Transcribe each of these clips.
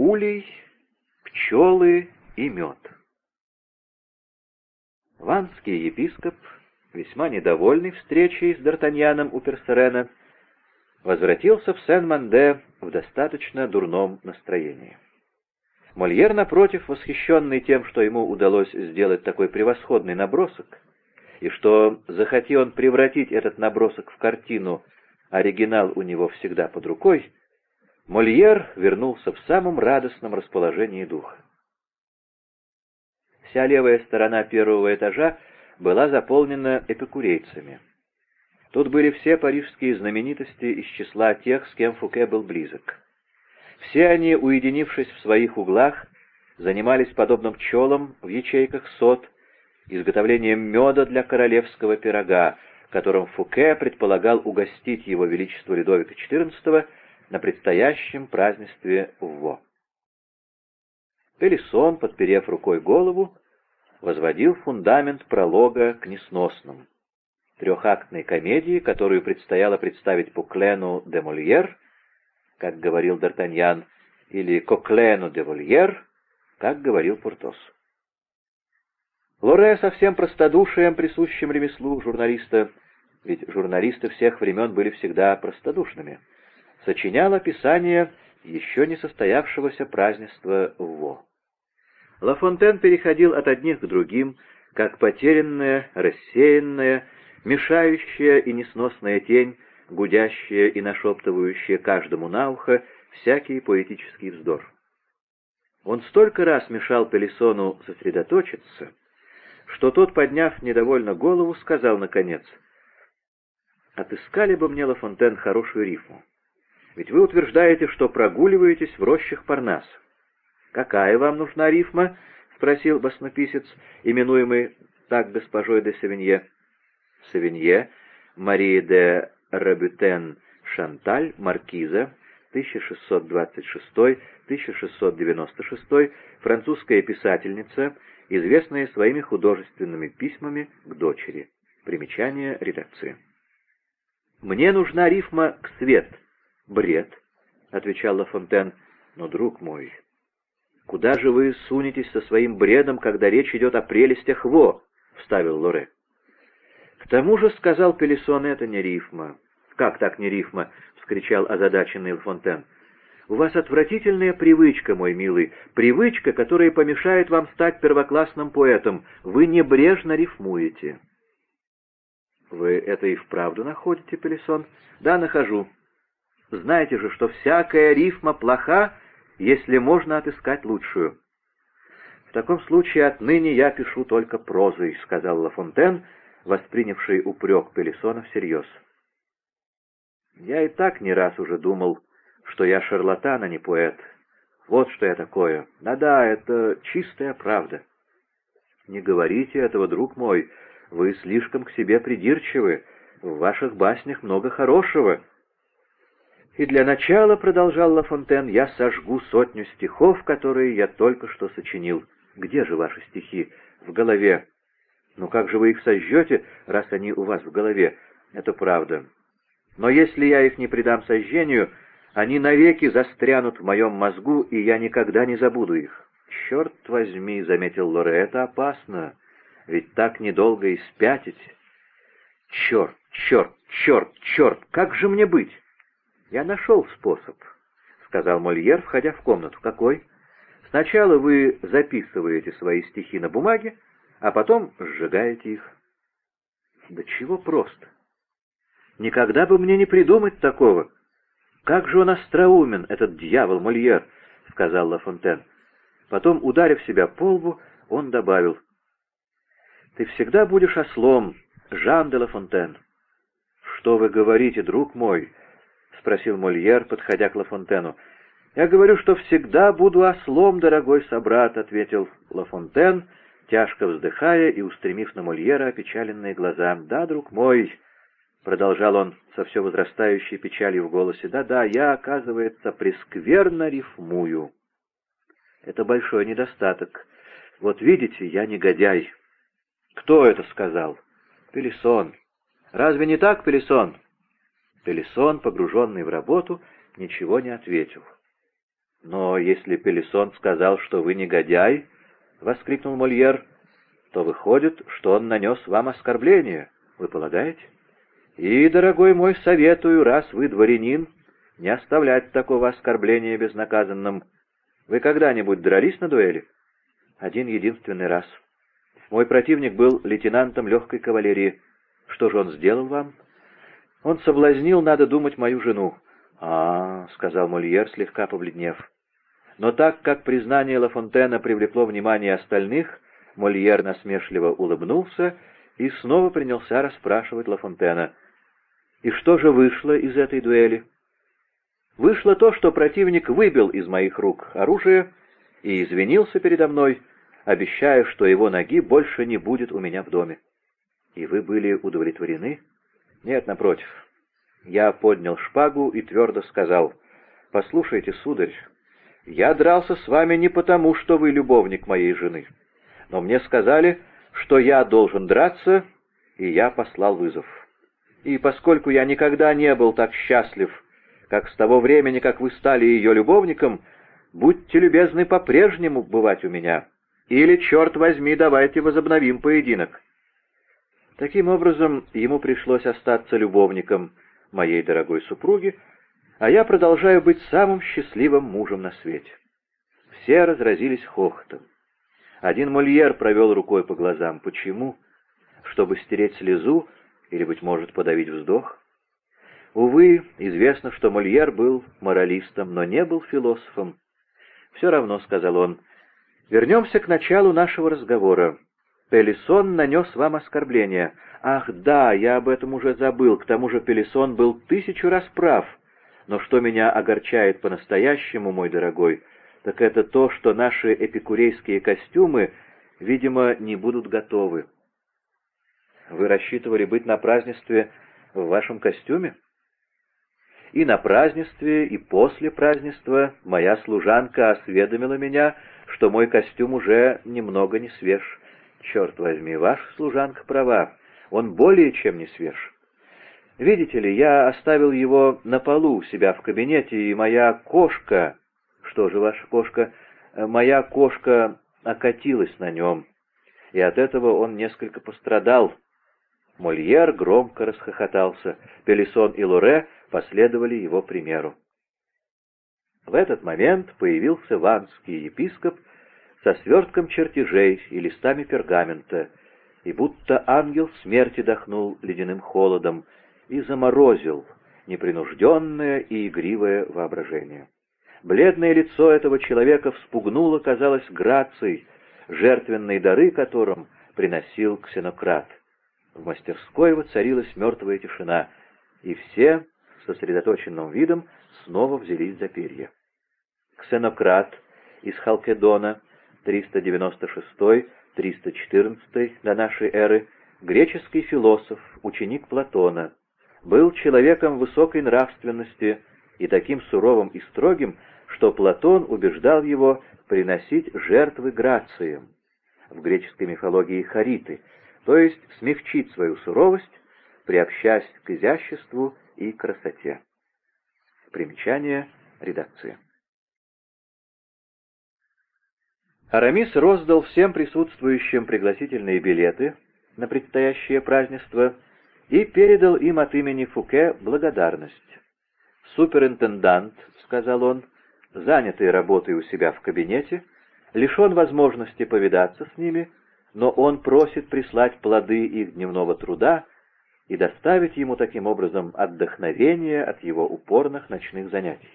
улей, пчелы и мед. Ванский епископ, весьма недовольный встречей с Д'Артаньяном у Персерена, возвратился в Сен-Манде в достаточно дурном настроении. Мольер, напротив, восхищенный тем, что ему удалось сделать такой превосходный набросок, и что, захоти он превратить этот набросок в картину, оригинал у него всегда под рукой, Мольер вернулся в самом радостном расположении духа. Вся левая сторона первого этажа была заполнена эпикурейцами. Тут были все парижские знаменитости из числа тех, с кем Фуке был близок. Все они, уединившись в своих углах, занимались, подобным пчелам в ячейках сот, изготовлением меда для королевского пирога, которым Фуке предполагал угостить его величество Людовика XIV на предстоящем празднестве в Во. Пелисон, подперев рукой голову, возводил фундамент пролога к несносным. Трехактной комедии, которую предстояло представить Пуклену де Мольер, как говорил Д'Артаньян, или Коклену де Вольер, как говорил Портос. Лоре со всем простодушием, присущим ремеслу журналиста, ведь журналисты всех времен были всегда простодушными, сочинял описание еще не состоявшегося празднества Во. Лафонтен переходил от одних к другим, как потерянная, рассеянная, мешающая и несносная тень, гудящая и нашептывающая каждому на ухо всякий поэтический вздор. Он столько раз мешал Пелесону сосредоточиться, что тот, подняв недовольно голову, сказал наконец, «Отыскали бы мне, Лафонтен, хорошую рифму. Ведь вы утверждаете, что прогуливаетесь в рощах Парнаса. «Какая вам нужна рифма?» — спросил баснописец, именуемый так госпожой де Савинье. Савинье, Мария де Рабютен Шанталь, маркиза, 1626-1696, французская писательница, известная своими художественными письмами к дочери. Примечание редакции. «Мне нужна рифма к свет». «Бред», — отвечал Ла Фонтен, — «но, друг мой, «Куда же вы сунетесь со своим бредом, когда речь идет о прелестях Во?» — вставил Лоре. «К тому же, — сказал Пелесон, — это не рифма». «Как так не рифма?» — вскричал озадаченный Лфонтен. «У вас отвратительная привычка, мой милый, привычка, которая помешает вам стать первоклассным поэтом. Вы небрежно рифмуете». «Вы это и вправду находите, Пелесон?» «Да, нахожу. Знаете же, что всякая рифма плоха, если можно отыскать лучшую. «В таком случае отныне я пишу только прозой», — сказал Лафонтен, воспринявший упрек Пелесона всерьез. «Я и так не раз уже думал, что я шарлатан, а не поэт. Вот что я такое. Да-да, это чистая правда». «Не говорите этого, друг мой, вы слишком к себе придирчивы, в ваших баснях много хорошего». И для начала, — продолжал Ла Фонтен, — я сожгу сотню стихов, которые я только что сочинил. Где же ваши стихи? В голове. Ну как же вы их сожжете, раз они у вас в голове? Это правда. Но если я их не придам сожжению, они навеки застрянут в моем мозгу, и я никогда не забуду их. «Черт возьми», — заметил Лоре, — «это опасно, ведь так недолго и спятить». «Черт, черт, черт, черт, как же мне быть?» «Я нашел способ», — сказал Мольер, входя в комнату. «Какой?» «Сначала вы записываете свои стихи на бумаге, а потом сжигаете их». «Да чего просто! Никогда бы мне не придумать такого! Как же он остроумен, этот дьявол Мольер!» — сказал Ла Фонтен. Потом, ударив себя по лбу, он добавил. «Ты всегда будешь ослом, Жан де Ла Фонтен». «Что вы говорите, друг мой?» — спросил Мольер, подходя к Лафонтену. «Я говорю, что всегда буду ослом, дорогой собрат», — ответил Лафонтен, тяжко вздыхая и устремив на Мольера опечаленные глаза. «Да, друг мой», — продолжал он со все возрастающей печалью в голосе, «да-да, я, оказывается, прескверно рифмую. Это большой недостаток. Вот видите, я негодяй». «Кто это сказал?» «Пелесон». «Разве не так, Пелесон?» Пелесон, погруженный в работу, ничего не ответил. «Но если Пелесон сказал, что вы негодяй, — воскликнул Мольер, — то выходит, что он нанес вам оскорбление, вы полагаете? И, дорогой мой, советую, раз вы дворянин, не оставлять такого оскорбления безнаказанным. Вы когда-нибудь дрались на дуэли? Один единственный раз. Мой противник был лейтенантом легкой кавалерии. Что же он сделал вам? Он соблазнил, надо думать, мою жену. «А, — сказал Мольер, слегка побледнев. Но так как признание Лафонтена привлекло внимание остальных, Мольер насмешливо улыбнулся и снова принялся расспрашивать Лафонтена. «И что же вышло из этой дуэли?» «Вышло то, что противник выбил из моих рук оружие и извинился передо мной, обещая, что его ноги больше не будет у меня в доме». «И вы были удовлетворены?» «Нет, напротив. Я поднял шпагу и твердо сказал, «Послушайте, сударь, я дрался с вами не потому, что вы любовник моей жены, но мне сказали, что я должен драться, и я послал вызов. И поскольку я никогда не был так счастлив, как с того времени, как вы стали ее любовником, будьте любезны по-прежнему бывать у меня, или, черт возьми, давайте возобновим поединок». Таким образом, ему пришлось остаться любовником моей дорогой супруги, а я продолжаю быть самым счастливым мужем на свете. Все разразились хохотом. Один мольер провел рукой по глазам. Почему? Чтобы стереть слезу или, быть может, подавить вздох? Увы, известно, что Мольер был моралистом, но не был философом. «Все равно», — сказал он, — «вернемся к началу нашего разговора. Пелисон нанес вам оскорбление. Ах, да, я об этом уже забыл, к тому же Пелисон был тысячу раз прав. Но что меня огорчает по-настоящему, мой дорогой, так это то, что наши эпикурейские костюмы, видимо, не будут готовы. Вы рассчитывали быть на празднестве в вашем костюме? И на празднестве, и после празднества моя служанка осведомила меня, что мой костюм уже немного не свеж. Черт возьми, ваша служанка права, он более чем не свеж. Видите ли, я оставил его на полу у себя в кабинете, и моя кошка... Что же ваша кошка? Моя кошка окатилась на нем, и от этого он несколько пострадал. Мольер громко расхохотался. Пелисон и Луре последовали его примеру. В этот момент появился ванский епископ со свертком чертежей и листами пергамента, и будто ангел смерти дохнул ледяным холодом и заморозил непринужденное и игривое воображение. Бледное лицо этого человека вспугнуло, казалось, грацией, жертвенные дары которым приносил ксенократ. В мастерской воцарилась мертвая тишина, и все, сосредоточенным видом, снова взялись за перья. Ксенократ из Халкедона 396-314 до нашей эры, греческий философ, ученик Платона, был человеком высокой нравственности и таким суровым и строгим, что Платон убеждал его приносить жертвы грациям, в греческой мифологии хариты, то есть смягчить свою суровость, приобщаясь к изяществу и красоте. Примечание редакции. Арамис роздал всем присутствующим пригласительные билеты на предстоящее празднество и передал им от имени Фуке благодарность. «Суперинтендант», — сказал он, — занятый работой у себя в кабинете, лишен возможности повидаться с ними, но он просит прислать плоды их дневного труда и доставить ему таким образом отдохновение от его упорных ночных занятий.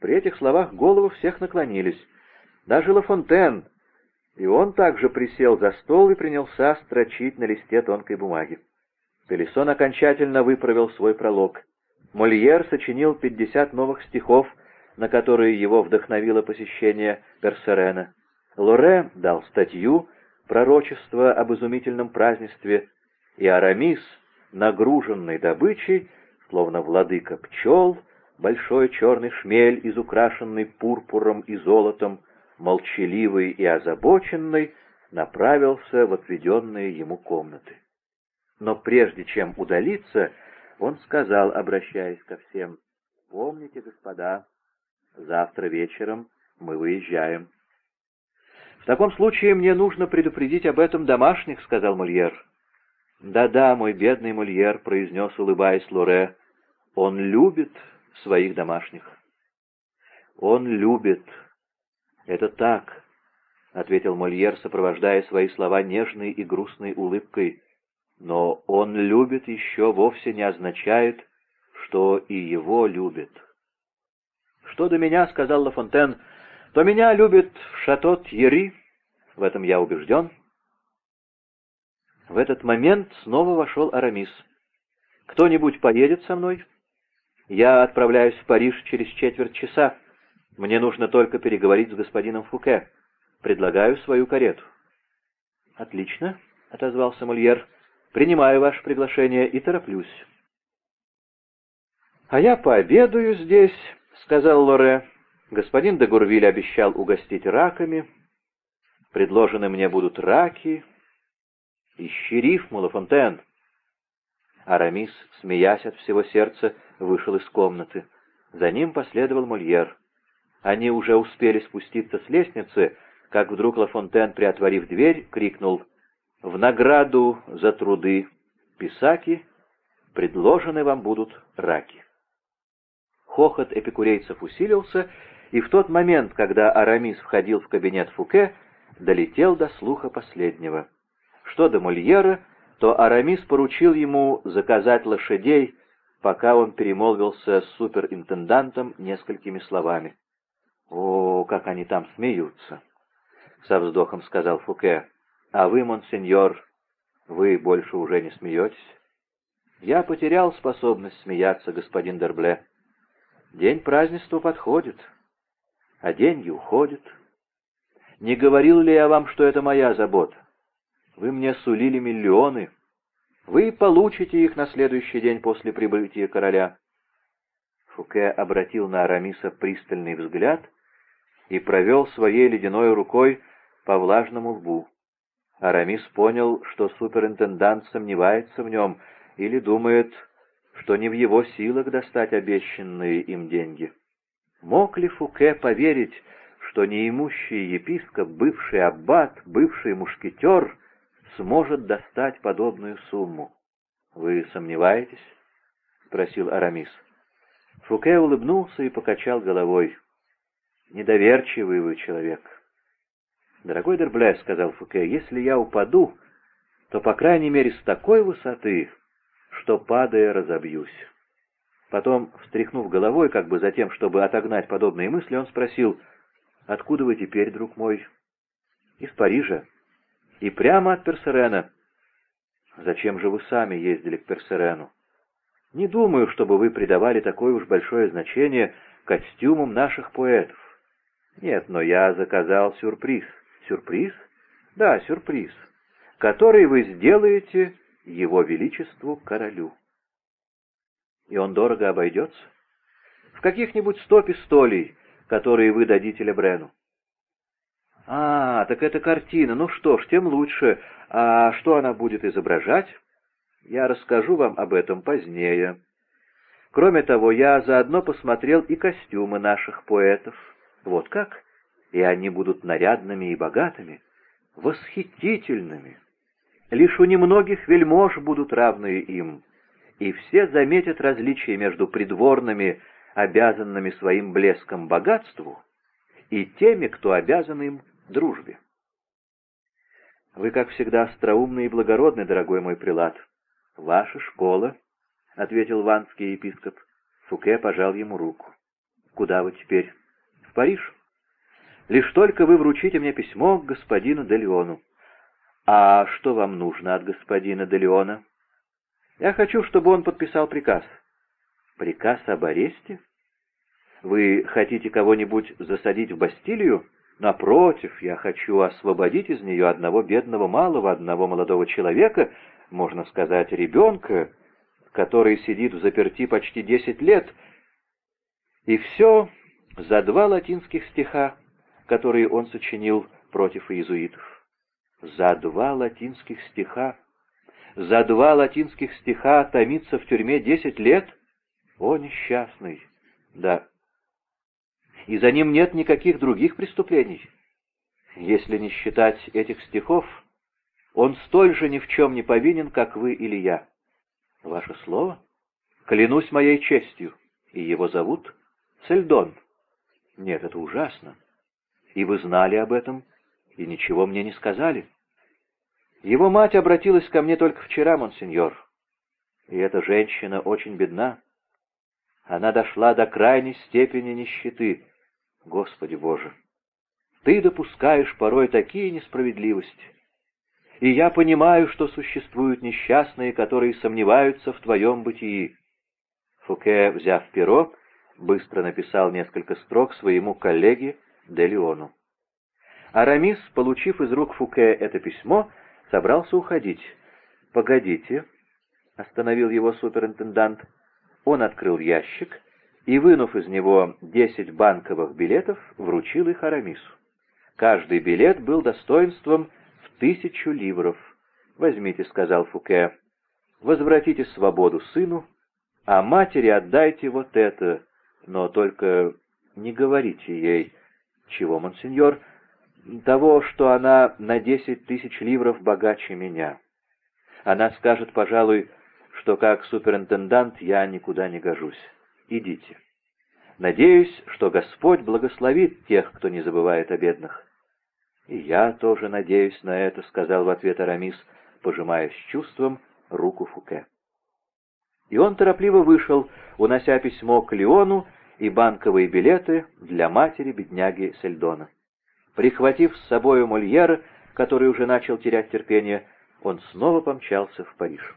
При этих словах головы всех наклонились, даже Лафонтен, и он также присел за стол и принялся строчить на листе тонкой бумаги. Пелесон окончательно выправил свой пролог. Мольер сочинил пятьдесят новых стихов, на которые его вдохновило посещение Персерена. Лоре дал статью «Пророчество об изумительном празднестве», и Арамис, нагруженный добычей, словно владыка пчел, большой черный шмель, изукрашенный пурпуром и золотом, молчаливый и озабоченный, направился в отведенные ему комнаты. Но прежде чем удалиться, он сказал, обращаясь ко всем, «Помните, господа, Завтра вечером мы выезжаем. В таком случае мне нужно предупредить об этом домашних, — сказал Мольер. «Да-да, мой бедный Мольер», — произнес, улыбаясь Лоре, — «он любит своих домашних». «Он любит. Это так», — ответил Мольер, сопровождая свои слова нежной и грустной улыбкой. «Но он любит еще вовсе не означает, что и его любит». «Что до меня», — сказал Лафонтен, — «то меня любит шато Тьерри, в этом я убежден». В этот момент снова вошел Арамис. «Кто-нибудь поедет со мной?» «Я отправляюсь в Париж через четверть часа. Мне нужно только переговорить с господином Фуке. Предлагаю свою карету». «Отлично», — отозвался Мольер. «Принимаю ваше приглашение и тороплюсь». «А я пообедаю здесь», — сказал Лоре. «Господин де Гурвиль обещал угостить раками. Предложены мне будут раки, «Ищи рифму, Лафонтен!» Арамис, смеясь от всего сердца, вышел из комнаты. За ним последовал Мольер. Они уже успели спуститься с лестницы, как вдруг Лафонтен, приотворив дверь, крикнул «В награду за труды писаки предложены вам будут раки». Хохот эпикурейцев усилился, и в тот момент, когда Арамис входил в кабинет Фуке, долетел до слуха последнего. Что до Мольера, то Арамис поручил ему заказать лошадей, пока он перемолвился с суперинтендантом несколькими словами. «О, как они там смеются!» — со вздохом сказал Фуке. «А вы, монсеньор, вы больше уже не смеетесь?» «Я потерял способность смеяться, господин Дербле. День празднества подходит, а деньги уходят. Не говорил ли я вам, что это моя забота? Вы мне сулили миллионы. Вы получите их на следующий день после прибытия короля. Фуке обратил на Арамиса пристальный взгляд и провел своей ледяной рукой по влажному лбу. Арамис понял, что суперинтендант сомневается в нем или думает, что не в его силах достать обещанные им деньги. Мог ли Фуке поверить, что неимущий епископ, бывший аббат, бывший мушкетер — сможет достать подобную сумму. «Вы сомневаетесь?» — спросил Арамис. Фуке улыбнулся и покачал головой. «Недоверчивый вы человек». «Дорогой Дербле», — сказал Фуке, — «если я упаду, то, по крайней мере, с такой высоты, что, падая, разобьюсь». Потом, встряхнув головой, как бы затем, чтобы отогнать подобные мысли, он спросил, «Откуда вы теперь, друг мой?» «Из Парижа», и прямо от Персерена. Зачем же вы сами ездили к Персерену? Не думаю, чтобы вы придавали такое уж большое значение костюмам наших поэтов. Нет, но я заказал сюрприз. Сюрприз? Да, сюрприз, который вы сделаете его величеству королю. И он дорого обойдется? В каких-нибудь сто пистолей, которые вы дадите Лебрену. «А, так это картина. Ну что ж, тем лучше. А что она будет изображать?» «Я расскажу вам об этом позднее. Кроме того, я заодно посмотрел и костюмы наших поэтов. Вот как? И они будут нарядными и богатыми, восхитительными. Лишь у немногих вельмож будут равные им, и все заметят различия между придворными, обязанными своим блеском богатству, и теми, кто обязан им дружбе. Вы, как всегда, остроумны и благородны, дорогой мой прилад. Ваша школа, — ответил ванский епископ. Фуке пожал ему руку. Куда вы теперь? Париж. Лишь только вы вручите мне письмо к господину Делеону. А что вам нужно от господина Делеона? Я хочу, чтобы он подписал приказ. Приказ об аресте? Вы хотите кого-нибудь засадить в Бастилию? Напротив, я хочу освободить из нее одного бедного малого, одного молодого человека, можно сказать, ребенка, который сидит в заперти почти десять лет. И все за два латинских стиха, которые он сочинил против иезуитов. За два латинских стиха. За два латинских стиха томиться в тюрьме десять лет? О, несчастный! Да, и за ним нет никаких других преступлений. Если не считать этих стихов, он столь же ни в чем не повинен, как вы или я. Ваше слово? Клянусь моей честью. И его зовут Цельдон. Нет, это ужасно. И вы знали об этом, и ничего мне не сказали. Его мать обратилась ко мне только вчера, монсеньор. И эта женщина очень бедна. Она дошла до крайней степени нищеты. Господи Боже! Ты допускаешь порой такие несправедливости. И я понимаю, что существуют несчастные, которые сомневаются в твоем бытии. Фуке, взяв перо, быстро написал несколько строк своему коллеге Делеону. Арамис, получив из рук Фуке это письмо, собрался уходить. «Погодите», — остановил его суперинтендант. Он открыл ящик и, вынув из него десять банковых билетов, вручил их Арамису. Каждый билет был достоинством в тысячу ливров. «Возьмите», — сказал Фуке, — «возвратите свободу сыну, а матери отдайте вот это, но только не говорите ей». «Чего, монсеньор?» «Того, что она на десять тысяч ливров богаче меня. Она скажет, пожалуй, что как суперинтендант я никуда не гожусь. Идите. Надеюсь, что Господь благословит тех, кто не забывает о бедных. «И я тоже надеюсь на это», — сказал в ответ Арамис, пожимая с чувством руку Фуке. И он торопливо вышел, унося письмо к Леону и банковые билеты для матери бедняги Сельдона. Прихватив с собою Мольера, который уже начал терять терпение, он снова помчался в Париж.